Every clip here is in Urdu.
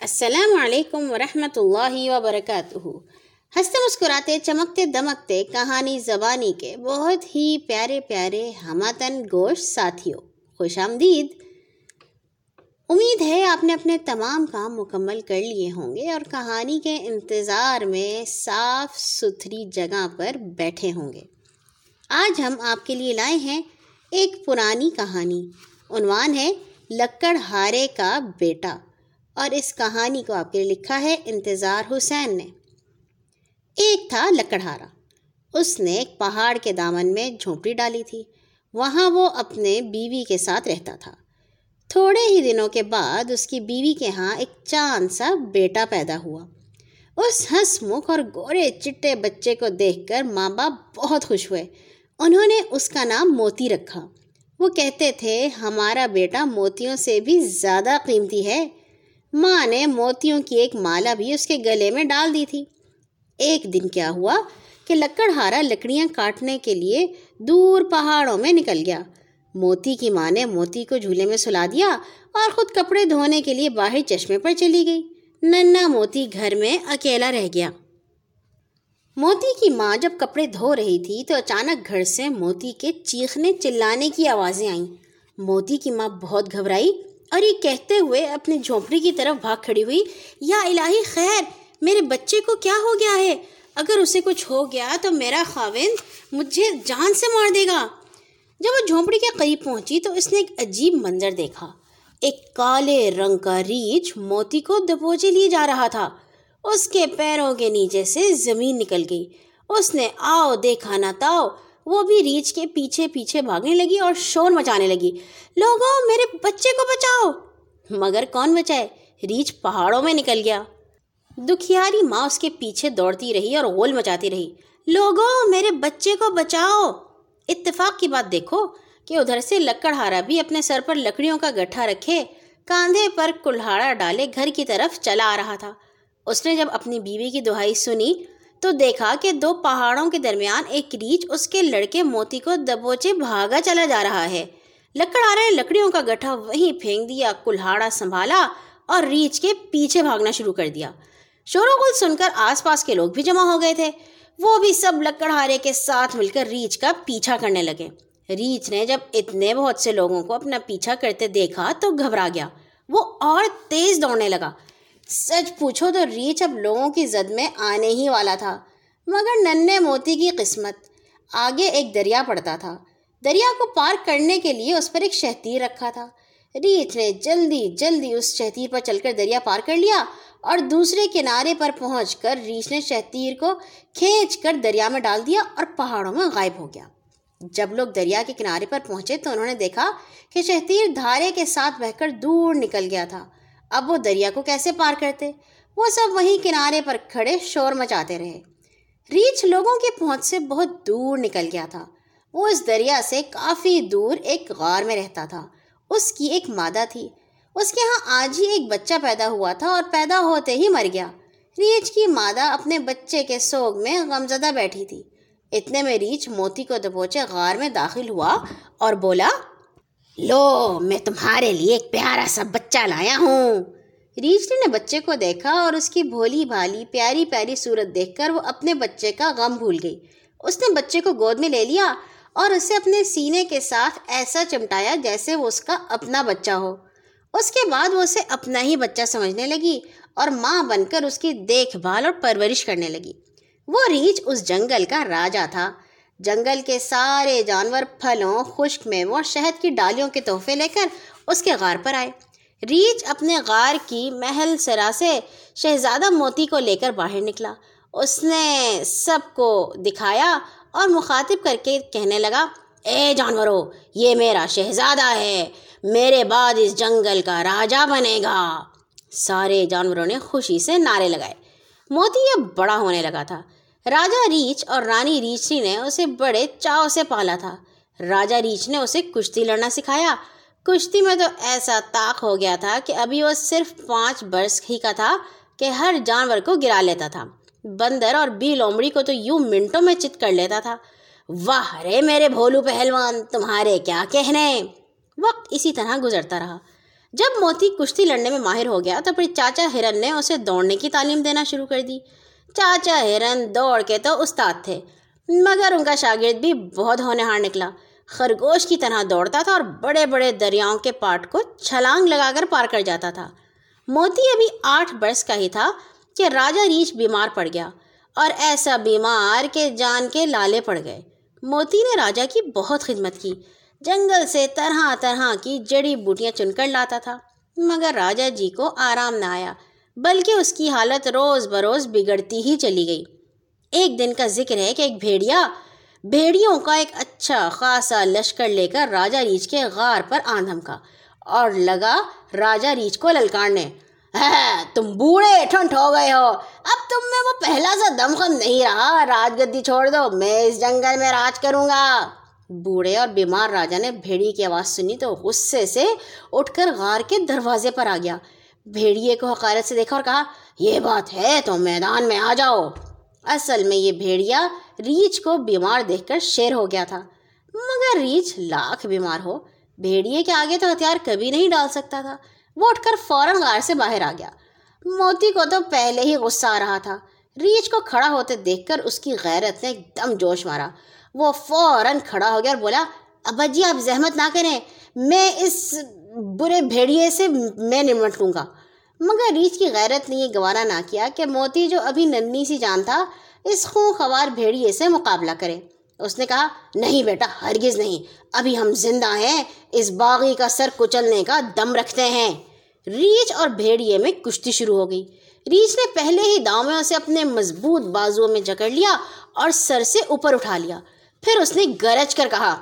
السلام علیکم ورحمۃ اللہ وبرکاتہ۔ ہنستے مسکراتے، چمکتے، دمکتے کہانی زبانی کے بہت ہی پیارے پیارے ہماتن گوشت ساتھیوں، خوش آمدید۔ امید ہے آپ نے اپنے تمام کام مکمل کر لیے ہوں گے اور کہانی کے انتظار میں صاف ستھری جگہ پر بیٹھے ہوں گے۔ آج ہم آپ کے لیے لائے ہیں ایک پرانی کہانی۔ عنوان ہے لکڑ ہارے کا بیٹا۔ اور اس کہانی کو آپ کے لیے لکھا ہے انتظار حسین نے۔ ایک تھا لکڑہارا۔ اس نے ایک پہاڑ کے دامن میں جھونپڑی ڈالی تھی۔ وہاں وہ اپنے بیوی کے ساتھ رہتا تھا۔ تھوڑے ہی دنوں کے بعد اس کی بیوی کے ہاں ایک چاند سا بیٹا پیدا ہوا۔ اس ہنس مکھ اور گورے چٹے بچے کو دیکھ کر ماں باپ بہت خوش ہوئے۔ انہوں نے اس کا نام موتی رکھا۔ وہ کہتے تھے، ہمارا بیٹا موتیوں سے بھی زیادہ قیمتی ہے۔ ماں نے موتیوں کی ایک مالا بھی اس کے گلے میں ڈال دی تھی۔ ایک دن کیا ہوا کہ لکڑ ہارا لکڑیاں کاٹنے کے لیے دور پہاڑوں میں نکل گیا۔ موتی کی ماں نے موتی کو جھولے میں سلا دیا اور خود کپڑے دھونے کے لیے باہر چشمے پر چلی گئی۔ ننا موتی گھر میں اکیلا رہ گیا۔ موتی کی ماں جب کپڑے دھو رہی تھی تو اچانک گھر سے موتی کے چیخنے چلانے کی آوازیں آئیں۔ موتی کی ماں بہت گھبرائی۔ اور یہ کہتے ہوئے اپنی جھونپڑی کی طرف بھاگ کھڑی ہوئی، یا الہی خیر، میرے بچے کو کیا ہو گیا ہے؟ اگر اسے کچھ ہو گیا تو میرا خاوند مجھے جان سے مار دے گا۔ جب وہ جھونپڑی کے قریب پہنچی تو اس نے ایک عجیب منظر دیکھا۔ ایک کالے رنگ کا ریچھ موتی کو دبوچے لیے جا رہا تھا۔ اس کے پیروں کے نیچے سے زمین نکل گئی۔ اس نے، آؤ، دیکھا نہ تاؤ۔ وہ بھی ریچھ کے پیچھے پیچھے بھاگنے لگی اور شور مچانے لگی۔ لوگوں، میرے بچے کو بچاؤ۔ مگر کون بچائے؟ ریچھ پہاڑوں میں نکل گیا۔ دکھیاری ماں اس کے پیچھے دوڑتی رہی اور غول مچاتی رہی۔ لوگوں، میرے بچے کو بچاؤ۔ اتفاق کی بات دیکھو کہ ادھر سے لکڑ ہارا بھی اپنے سر پر لکڑیوں کا گٹھا رکھے، کاندھے پر کلہاڑا ڈالے گھر کی طرف چلا آ رہا تھا۔ اس نے جب اپنی بیوی کی دہائی سنی تو دیکھا کہ دو پہاڑوں کے درمیان ایک ریچھ اس کے لڑکے موتی کو دبوچے بھاگا چلا جا رہا ہے۔ لکڑ آ لکڑیوں کا گٹھا وہیں پھینک دیا، کلہاڑا سنبھالا اور ریچھ کے پیچھے بھاگنا شروع کر دیا۔ شور و گل سن کر آس پاس کے لوگ بھی جمع ہو گئے تھے۔ وہ بھی سب لکڑ ہارے کے ساتھ مل کر ریچھ کا پیچھا کرنے لگے۔ ریچھ نے جب اتنے بہت سے لوگوں کو اپنا پیچھا کرتے دیکھا تو گھبرا گیا۔ وہ اور تیز دوڑنے لگا۔ سچ پوچھو تو ریچھ اب لوگوں کی زد میں آنے ہی والا تھا، مگر ننے موتی کی قسمت، آگے ایک دریا پڑتا تھا۔ دریا کو پار کرنے کے لیے اس پر ایک شہتیر رکھا تھا۔ ریچھ نے جلدی جلدی اس شہتیر پر چل کر دریا پار کر لیا اور دوسرے کنارے پر پہنچ کر ریچھ نے شہتیر کو کھینچ کر دریا میں ڈال دیا اور پہاڑوں میں غائب ہو گیا۔ جب لوگ دریا کے کنارے پر پہنچے تو انہوں نے دیکھا کہ شہتیر دھارے کے ساتھ بہ کر دور نکل گیا تھا۔ اب وہ دریا کو کیسے پار کرتے؟ وہ سب وہیں کنارے پر کھڑے شور مچاتے رہے۔ ریچھ لوگوں کے پہنچ سے بہت دور نکل گیا تھا۔ وہ اس دریا سے کافی دور ایک غار میں رہتا تھا۔ اس کی ایک مادہ تھی۔ اس کے ہاں آج ہی ایک بچہ پیدا ہوا تھا اور پیدا ہوتے ہی مر گیا۔ ریچھ کی مادہ اپنے بچے کے سوگ میں غمزدہ بیٹھی تھی۔ اتنے میں ریچھ موتی کو دبوچے غار میں داخل ہوا اور بولا لو، میں تمہارے لیے ایک پیارا سا بچہ لایا ہوں۔ ریچھ نے بچے کو دیکھا اور اس کی بھولی بھالی پیاری پیاری صورت دیکھ کر وہ اپنے بچے کا غم بھول گئی۔ اس نے بچے کو گود میں لے لیا اور اسے اپنے سینے کے ساتھ ایسا چمٹایا جیسے وہ اس کا اپنا بچہ ہو۔ اس کے بعد وہ اسے اپنا ہی بچہ سمجھنے لگی اور ماں بن کر اس کی دیکھ بھال اور پرورش کرنے لگی۔ وہ ریچھ اس جنگل کا راجا تھا۔ جنگل کے سارے جانور پھلوں، خشک میووں اور شہد کی ڈالیوں کے تحفے لے کر اس کے غار پر آئے۔ ریچھ اپنے غار کی محل سرا سے شہزادہ موتی کو لے کر باہر نکلا۔ اس نے سب کو دکھایا اور مخاطب کر کے کہنے لگا، اے جانورو، یہ میرا شہزادہ ہے۔ میرے بعد اس جنگل کا راجا بنے گا۔ سارے جانوروں نے خوشی سے نعرے لگائے۔ موتی اب بڑا ہونے لگا تھا۔ راجا ریچھ اور رانی ریچھی نے اسے بڑے چاؤ سے پالا تھا۔ راجا ریچھ نے اسے کشتی لڑنا سکھایا۔ کشتی میں تو ایسا طاق ہو گیا تھا کہ ابھی وہ صرف پانچ برس ہی کا تھا کہ ہر جانور کو گرا لیتا تھا۔ بندر اور بی لومڑی کو تو یوں منٹوں میں چت کر لیتا تھا۔ واہ رے میرے بھولو پہلوان، تمہارے کیا کہنے؟ وقت اسی طرح گزرتا رہا۔ جب موتی کشتی لڑنے میں ماہر ہو گیا تو پھر چاچا ہرن نے اسے دوڑنے کی تعلیم دینا شروع کر دی۔ چاچا ہرن دوڑ کے تو استاد تھے، مگر ان کا شاگرد بھی بہت ہونہار نکلا۔ خرگوش کی طرح دوڑتا تھا اور بڑے بڑے دریاؤں کے پاٹ کو چھلانگ لگا کر پار کر جاتا تھا۔ موتی ابھی آٹھ برس کا ہی تھا کہ راجہ ریچھ بیمار پڑ گیا اور ایسا بیمار کہ جان کے لالے پڑ گئے۔ موتی نے راجہ کی بہت خدمت کی۔ جنگل سے طرح طرح کی جڑی بوٹیاں چن کر لاتا تھا، مگر راجہ جی کو آرام نہ آیا۔ بلکہ اس کی حالت روز بروز بگڑتی ہی چلی گئی۔ ایک دن کا ذکر ہے کہ ایک بھیڑیا، بھیڑیوں کا ایک اچھا خاصا لشکر لے کر راجہ ریچھ کے غار پر آندھم کا اور لگا راجہ ریچھ کو للکارنے ہاں، تم بوڑھے ٹھنٹ ہو گئے ہو۔ اب تم میں وہ پہلا سا دم خم نہیں رہا۔ راج گدی چھوڑ دو، میں اس جنگل میں راج کروں گا۔ بوڑھے اور بیمار راجا نے بھیڑی کی آواز سنی تو غصے سے اٹھ کر غار کے دروازے پر آ گیا۔ بھیڑیے کو حقارت سے دیکھا اور کہا، یہ بات ہے تو میدان میں آ جاؤ۔ اصل میں یہ بھیڑیا ریچھ کو بیمار دیکھ کر شیر ہو گیا تھا۔ مگر ریچھ لاکھ بیمار ہو، بھیڑیے کے آگے تو ہتھیار کبھی نہیں ڈال سکتا تھا۔ وہ اٹھ کر فوراً غار سے باہر آ گیا۔ موتی کو تو پہلے ہی غصہ آ رہا تھا۔ ریچھ کو کھڑا ہوتے دیکھ کر اس کی غیرت نے ایک دم جوش مارا۔ وہ فوراً کھڑا ہو گیا اور بولا، ابا جی آپ زحمت نہ کریں، میں اس برے بھیڑیے سے میں نمٹ لوں گا۔ مگر ریچھ کی غیرت نے یہ گوارا نہ کیا کہ موتی جو ابھی ننی سی جان تھا، اس خون خوار بھیڑیے سے مقابلہ کرے۔ اس نے کہا، نہیں بیٹا، ہرگز نہیں۔ ابھی ہم زندہ ہیں، اس باغی کا سر کچلنے کا دم رکھتے ہیں۔ ریچھ اور بھیڑیے میں کشتی شروع ہو گئی۔ ریچھ نے پہلے ہی داؤں میں اسے اپنے مضبوط بازوؤں میں جکڑ لیا اور سر سے اوپر اٹھا لیا۔ پھر اس نے گرج کر کہا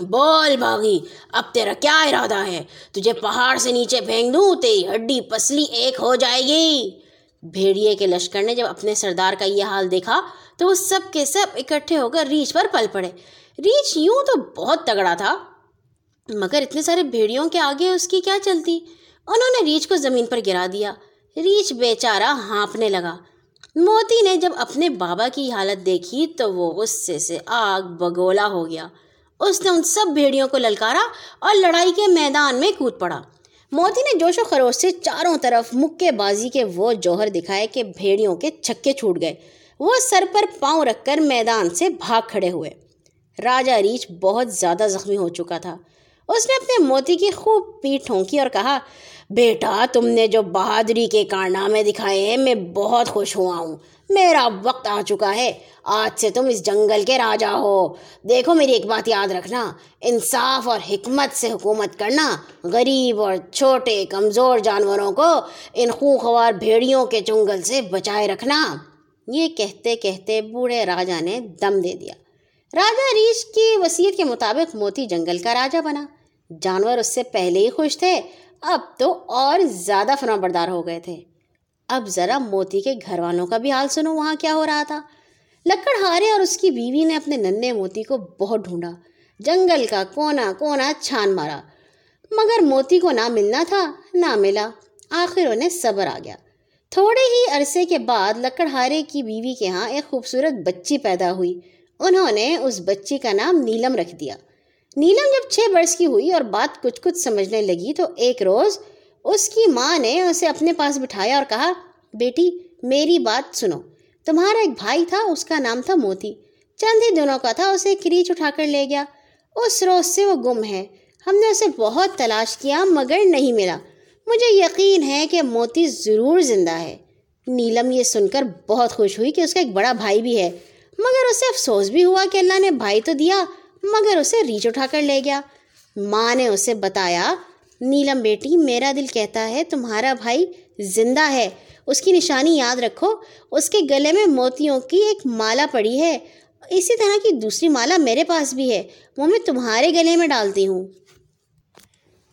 بول باغی، اب تیرا کیا ارادہ ہے؟ تجھے پہاڑ سے نیچے پھینک دوں، تیری ہڈی پسلی ایک ہو جائے گی۔ بھیڑیے کے لشکر نے جب اپنے سردار کا یہ حال دیکھا، تو وہ سب کے سب اکٹھے ہو کر ریچھ پر پل پڑے۔ ریچھ یوں تو بہت تگڑا تھا، مگر اتنے سارے بھیڑیوں کے آگے اس کی کیا چلتی؟ انہوں نے ریچھ کو زمین پر گرا دیا۔ ریچھ بیچارہ ہانپنے لگا۔ موتی نے جب اپنے بابا کی حالت دیکھی، تو وہ غصے سے آگ بگولا ہو گیا۔ اس نے ان سب بھیڑیوں کو للکارا اور لڑائی کے میدان میں کود پڑا۔ موتی نے جوش و خروش سے چاروں طرف مکے بازی کے وہ جوہر دکھائے کہ بھیڑیوں کے چھکے چھوٹ گئے۔ وہ سر پر پاؤں رکھ کر میدان سے بھاگ کھڑے ہوئے۔ راجہ ریچھ بہت زیادہ زخمی ہو چکا تھا۔ اس نے اپنے موتی کی خوب پیٹ ٹھونکی اور کہا، بیٹا، تم نے جو بہادری کے کارنامے دکھائے ہیں، میں بہت خوش ہوا ہوں۔ میرا وقت آ چکا ہے۔ آج سے تم اس جنگل کے راجا ہو۔ دیکھو میری ایک بات یاد رکھنا۔ انصاف اور حکمت سے حکومت کرنا غریب اور چھوٹے کمزور جانوروں کو ان خوخوار بھیڑیوں کے چنگل سے بچائے رکھنا۔ یہ کہتے کہتے بوڑھے راجا نے دم دے دیا۔ راجا ریش کی وصیت کے مطابق موتی جنگل کا راجا بنا۔ جانور اس سے پہلے ہی خوش تھے۔ اب تو اور زیادہ فرما بردار ہو گئے تھے۔ اب ذرا موتی کے گھر والوں کا بھی حال سنو، وہاں کیا ہو رہا تھا؟ لکڑ ہارے اور اس کی بیوی نے اپنے ننے موتی کو بہت ڈھونڈا۔ جنگل کا کونا کونا چھان مارا۔ مگر موتی کو نہ ملنا تھا، نہ ملا۔ آخر انہیں صبر آ گیا۔ تھوڑے ہی عرصے کے بعد لکڑ ہارے کی بیوی کے ہاں ایک خوبصورت بچی پیدا ہوئی۔ انہوں نے اس بچی کا نام نیلم رکھ دیا۔ نیلم جب چھ برس کی ہوئی اور بات کچھ کچھ سمجھنے لگی تو ایک روز اس کی ماں نے اسے اپنے پاس بٹھایا اور کہا، بیٹی، میری بات سنو۔ تمہارا ایک بھائی تھا، اس کا نام تھا موتی۔ چند ہی دنوں کا تھا، اسے کریچ اٹھا کر لے گیا۔ اس روز سے وہ گم ہے۔ ہم نے اسے بہت تلاش کیا، مگر نہیں ملا۔ مجھے یقین ہے کہ موتی ضرور زندہ ہے۔ نیلم یہ سن کر بہت خوش ہوئی کہ اس کا ایک بڑا بھائی بھی ہے۔ مگر اسے افسوس بھی ہوا کہ اللہ نے بھائی تو دیا، مگر اسے ریچھ اٹھا کر لے گیا۔ ماں نے اسے بتایا نیلم بیٹی، میرا دل کہتا ہے تمہارا بھائی زندہ ہے۔ اس کی نشانی یاد رکھو، اس کے گلے میں موتیوں کی ایک مالا پڑی ہے۔ اسی طرح کی دوسری مالا میرے پاس بھی ہے، وہ میں تمہارے گلے میں ڈالتی ہوں۔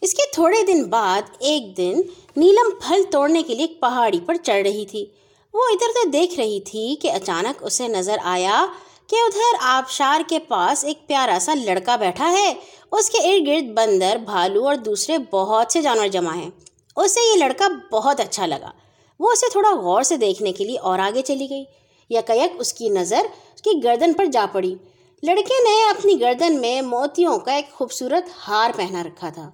اس کے تھوڑے دن بعد ایک دن نیلم پھل توڑنے کے لیے ایک پہاڑی پر چڑھ رہی تھی۔ وہ ادھر ادھر دیکھ رہی تھی کہ اچانک اسے نظر آیا۔ کہ ادھر آبشار کے پاس ایک پیارا سا لڑکا بیٹھا ہے۔ اس کے ارد گرد بندر، بھالو اور دوسرے بہت سے جانور جمع ہیں۔ اسے یہ لڑکا بہت اچھا لگا۔ وہ اسے تھوڑا غور سے دیکھنے کے لیے اور آگے چلی گئی۔ یک اس کی نظر اس کی گردن پر جا پڑی۔ لڑکے نے اپنی گردن میں موتیوں کا ایک خوبصورت ہار پہنا رکھا تھا۔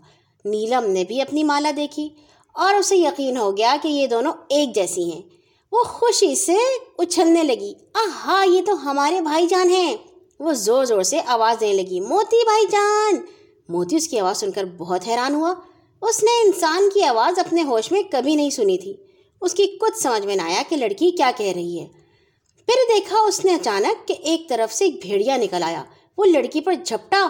نیلم نے بھی اپنی مالا دیکھی اور اسے یقین ہو گیا کہ یہ دونوں ایک جیسی ہیں۔ وہ خوشی سے اچھلنے لگی۔ آہا، یہ تو ہمارے بھائی جان ہیں۔ وہ زور زور سے آواز دینے لگی۔ موتی بھائی جان۔ موتی اس کی آواز سن کر بہت حیران ہوا۔ اس نے انسان کی آواز اپنے ہوش میں کبھی نہیں سنی تھی۔ اس کی کچھ سمجھ میں نہ آیا کہ لڑکی کیا کہہ رہی ہے۔ پھر دیکھا اس نے اچانک کہ ایک طرف سے ایک بھیڑیا نکل آیا۔ وہ لڑکی پر جھپٹا،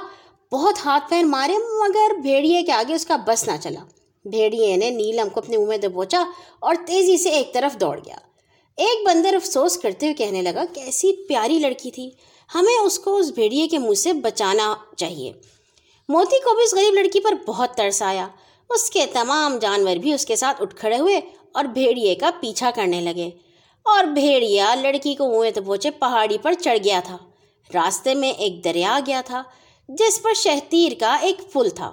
بہت ہاتھ پیر مارے، مگر بھیڑیے کے آگے اس کا بس نہ چلا۔ بھیڑیے نے نیلم کو اپنے منہ میں دبوچا اور تیزی سے ایک طرف دوڑ گیا۔ ایک بندر افسوس کرتے ہوئے کہنے لگا کیسی پیاری لڑکی تھی، ہمیں اس کو اس بھیڑیے کے منہ سے بچانا چاہیے۔ موتی کو بھی اس غریب لڑکی پر بہت ترس آیا۔ اس کے تمام جانور بھی اس کے ساتھ اٹھ کھڑے ہوئے اور بھیڑیے کا پیچھا کرنے لگے۔ اور بھیڑیا لڑکی کو منہ تو پوچھے، پہاڑی پر چڑھ گیا تھا۔ راستے میں ایک دریا گیا تھا، جس پر شہتیر کا ایک پل تھا۔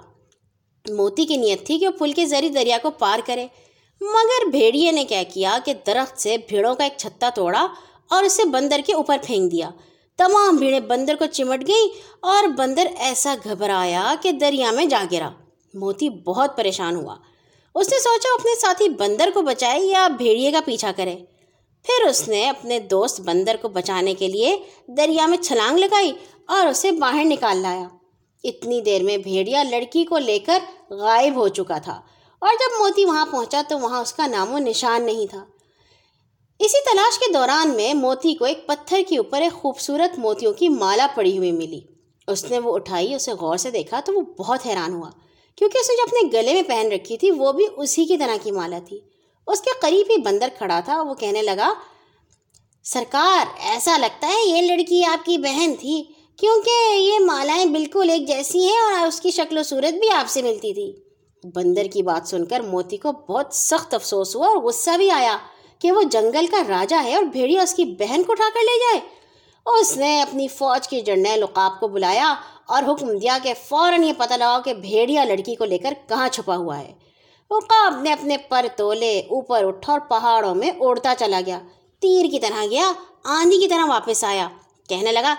موتی کی نیت تھی کہ وہ پل کے ذریعے دریا کو پار کرے۔ مگر بھیڑیے نے کیا کیا کہ درخت سے بھیڑوں کا ایک چھتا توڑا اور اسے بندر کے اوپر پھینک دیا۔ تمام بھیڑیں بندر کو چمٹ گئیں اور بندر ایسا گھبرایا کہ دریا میں جا گرا۔ موتی بہت پریشان ہوا۔ اس نے سوچا اپنے ساتھی بندر کو بچائے یا بھیڑیے کا پیچھا کرے۔ پھر اس نے اپنے دوست بندر کو بچانے کے لیے دریا میں چھلانگ لگائی اور اسے باہر نکال لایا۔ اتنی دیر میں بھیڑیا لڑکی کو لے کر غائب ہو چکا تھا۔ اور جب موتی وہاں پہنچا تو وہاں اس کا نام و نشان نہیں تھا۔ اسی تلاش کے دوران میں موتی کو ایک پتھر کے اوپر ایک خوبصورت موتیوں کی مالا پڑی ہوئی ملی۔ اس نے وہ اٹھائی، اسے غور سے دیکھا تو وہ بہت حیران ہوا، کیونکہ اسے جو اپنے گلے میں پہن رکھی تھی وہ بھی اسی کی طرح کی مالا تھی۔ اس کے قریب ہی بندر کھڑا تھا، وہ کہنے لگا، سرکار، ایسا لگتا ہے یہ لڑکی آپ کی بہن تھی، کیونکہ یہ مالائیں بالکل ایک جیسی ہیں اور اس کی شکل و صورت بھی آپ سے ملتی تھی۔ بندر کی بات سن کر موتی کو بہت سخت افسوس ہوا اور غصہ بھی آیا کہ وہ جنگل کا راجا ہے اور بھیڑیا اس کی بہن کو اٹھا کر لے جائے۔ اس نے اپنی فوج کے جرنیل لقاب کو بلایا اور حکم دیا کہ فوراً یہ پتہ لگاؤ کہ بھیڑیا لڑکی کو لے کر کہاں چھپا ہوا ہے۔ عقاب نے اپنے پر تولے اوپر اٹھا اور پہاڑوں میں اڑتا چلا گیا۔ تیر کی طرح گیا، آندھی کی طرح واپس آیا۔ کہنے لگا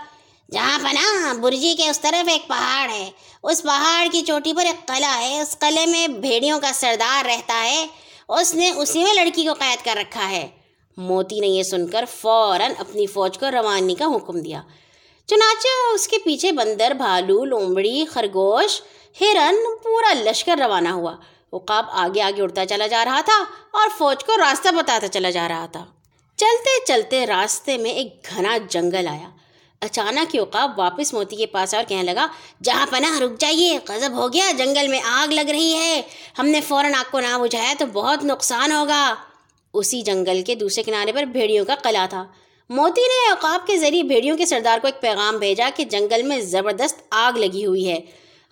جہاں پنا برجی کے اس طرف ایک پہاڑ ہے، اس پہاڑ کی چوٹی پر ایک قلعہ ہے، اس قلعے میں بھیڑیوں کا سردار رہتا ہے، اس نے اسی میں لڑکی کو قید کر رکھا ہے۔ موتی نے یہ سن کر فوراً اپنی فوج کو روانی کا حکم دیا۔ چنانچہ اس کے پیچھے بندر، بھالو، لومڑی، خرگوش، ہرن، پورا لشکر روانہ ہوا۔ عقاب آگے آگے اڑتا چلا جا رہا تھا اور فوج کو راستہ بتاتا چلا جا رہا تھا۔ چلتے چلتے راستے میں ایک گھنا جنگل آیا۔ اچانک ہی عقاب واپس موتی کے پاس اور کہنے لگا، جہاں پناہ رک جائیے قذب ہو گیا، جنگل میں آگ لگ رہی ہے، ہم نے فوراً آگ کو نہ بجھایا تو بہت نقصان ہوگا۔ اسی جنگل کے دوسرے کنارے پر بھیڑیوں کا قلعہ تھا۔ موتی نے عقاب کے ذریعے بھیڑیوں کے سردار کو ایک پیغام بھیجا کہ جنگل میں زبردست آگ لگی ہوئی ہے۔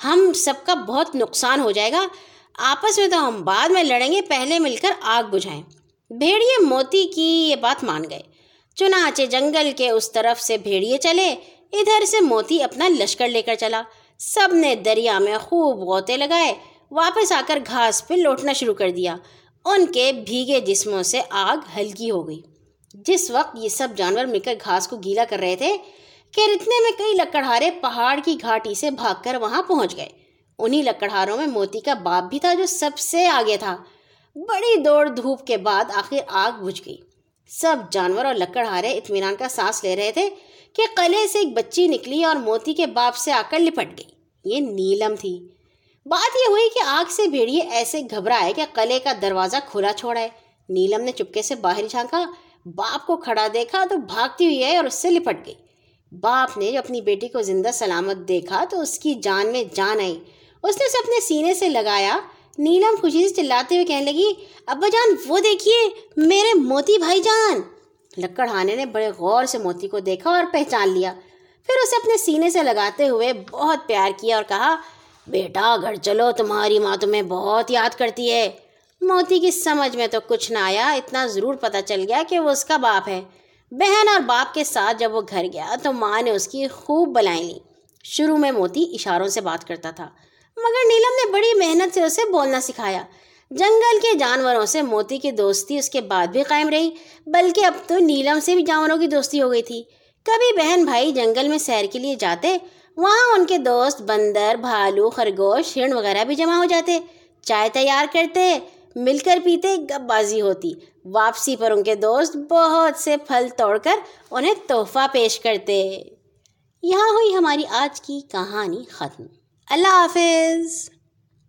ہم سب کا بہت نقصان ہو جائے گا۔ آپس میں تو ہم بعد میں لڑیں گے، پہلے مل کر آگ بجھائیں۔ بھیڑیے موتی کی یہ بات مان گئے۔ چنانچہ جنگل کے اس طرف سے بھیڑیے چلے، ادھر سے موتی اپنا لشکر لے کر چلا۔ سب نے دریا میں خوب غوطے لگائے، واپس آ کر گھاس پہ لوٹنا شروع کر دیا۔ ان کے بھیگے جسموں سے آگ ہلکی ہو گئی۔ جس وقت یہ سب جانور مل کر گھاس کو گیلا کر رہے تھے کہ اتنے میں کئی لکڑہارے پہاڑ کی گھاٹی سے بھاگ کر وہاں پہنچ گئے۔ انہی لکڑہاروں میں موتی کا باپ بھی تھا جو سب سے آگے تھا۔ بڑی دوڑ دھوپ کے بعد آخر آگ بجھ گئی۔ سب جانور اور لکڑہارے اطمینان کا سانس لے رہے تھے کہ قلعے سے ایک بچی نکلی اور موتی کے باپ سے آ کر لپٹ گئی۔ یہ نیلم تھی۔ بات یہ ہوئی کہ آگ سے بھیڑیے ایسے گھبرائے کہ قلعے کا دروازہ کھلا چھوڑا ہے۔ نیلم نے چپکے سے باہر جھانکا۔ باپ کو کھڑا دیکھا تو بھاگتی ہوئی آئی اور اس سے لپٹ گئی۔ باپ نے جو اپنی بیٹی کو زندہ سلامت دیکھا تو اس کی جان میں جان آئی۔ اس نے اسے اپنے سینے سے لگایا نیلم خوشی سے چلاتے ہوئے کہنے لگی، ابا جان، وہ دیکھیے، میرے موتی بھائی جان. لکڑ ہانے نے بڑے غور سے موتی کو دیکھا اور پہچان لیا۔ پھر اسے اپنے سینے سے لگاتے ہوئے بہت پیار کیا اور کہا، بیٹا، گھر چلو، تمہاری ماں تمہیں بہت یاد کرتی ہے۔ موتی کی سمجھ میں تو کچھ نہ آیا، اتنا ضرور پتہ چل گیا کہ وہ اس کا باپ ہے۔ بہن اور باپ کے ساتھ جب وہ گھر گیا تو ماں نے اس کی خوب بلائیں لی شروع میں موتی اشاروں سے بات کرتا تھا۔ مگر نیلم نے بڑی محنت سے اسے بولنا سکھایا۔ جنگل کے جانوروں سے موتی کی دوستی اس کے بعد بھی قائم رہی، بلکہ اب تو نیلم سے بھی جانوروں کی دوستی ہو گئی تھی۔ کبھی بہن بھائی جنگل میں سیر کے لیے جاتے، وہاں ان کے دوست بندر، بھالو، خرگوش، ہرن وغیرہ بھی جمع ہو جاتے۔ چائے تیار کرتے، مل کر پیتے، گپ بازی ہوتی۔ واپسی پر ان کے دوست بہت سے پھل توڑ کر انہیں تحفہ پیش کرتے۔ یہاں ہوئی ہماری آج کی کہانی ختم۔ اللہ حافظ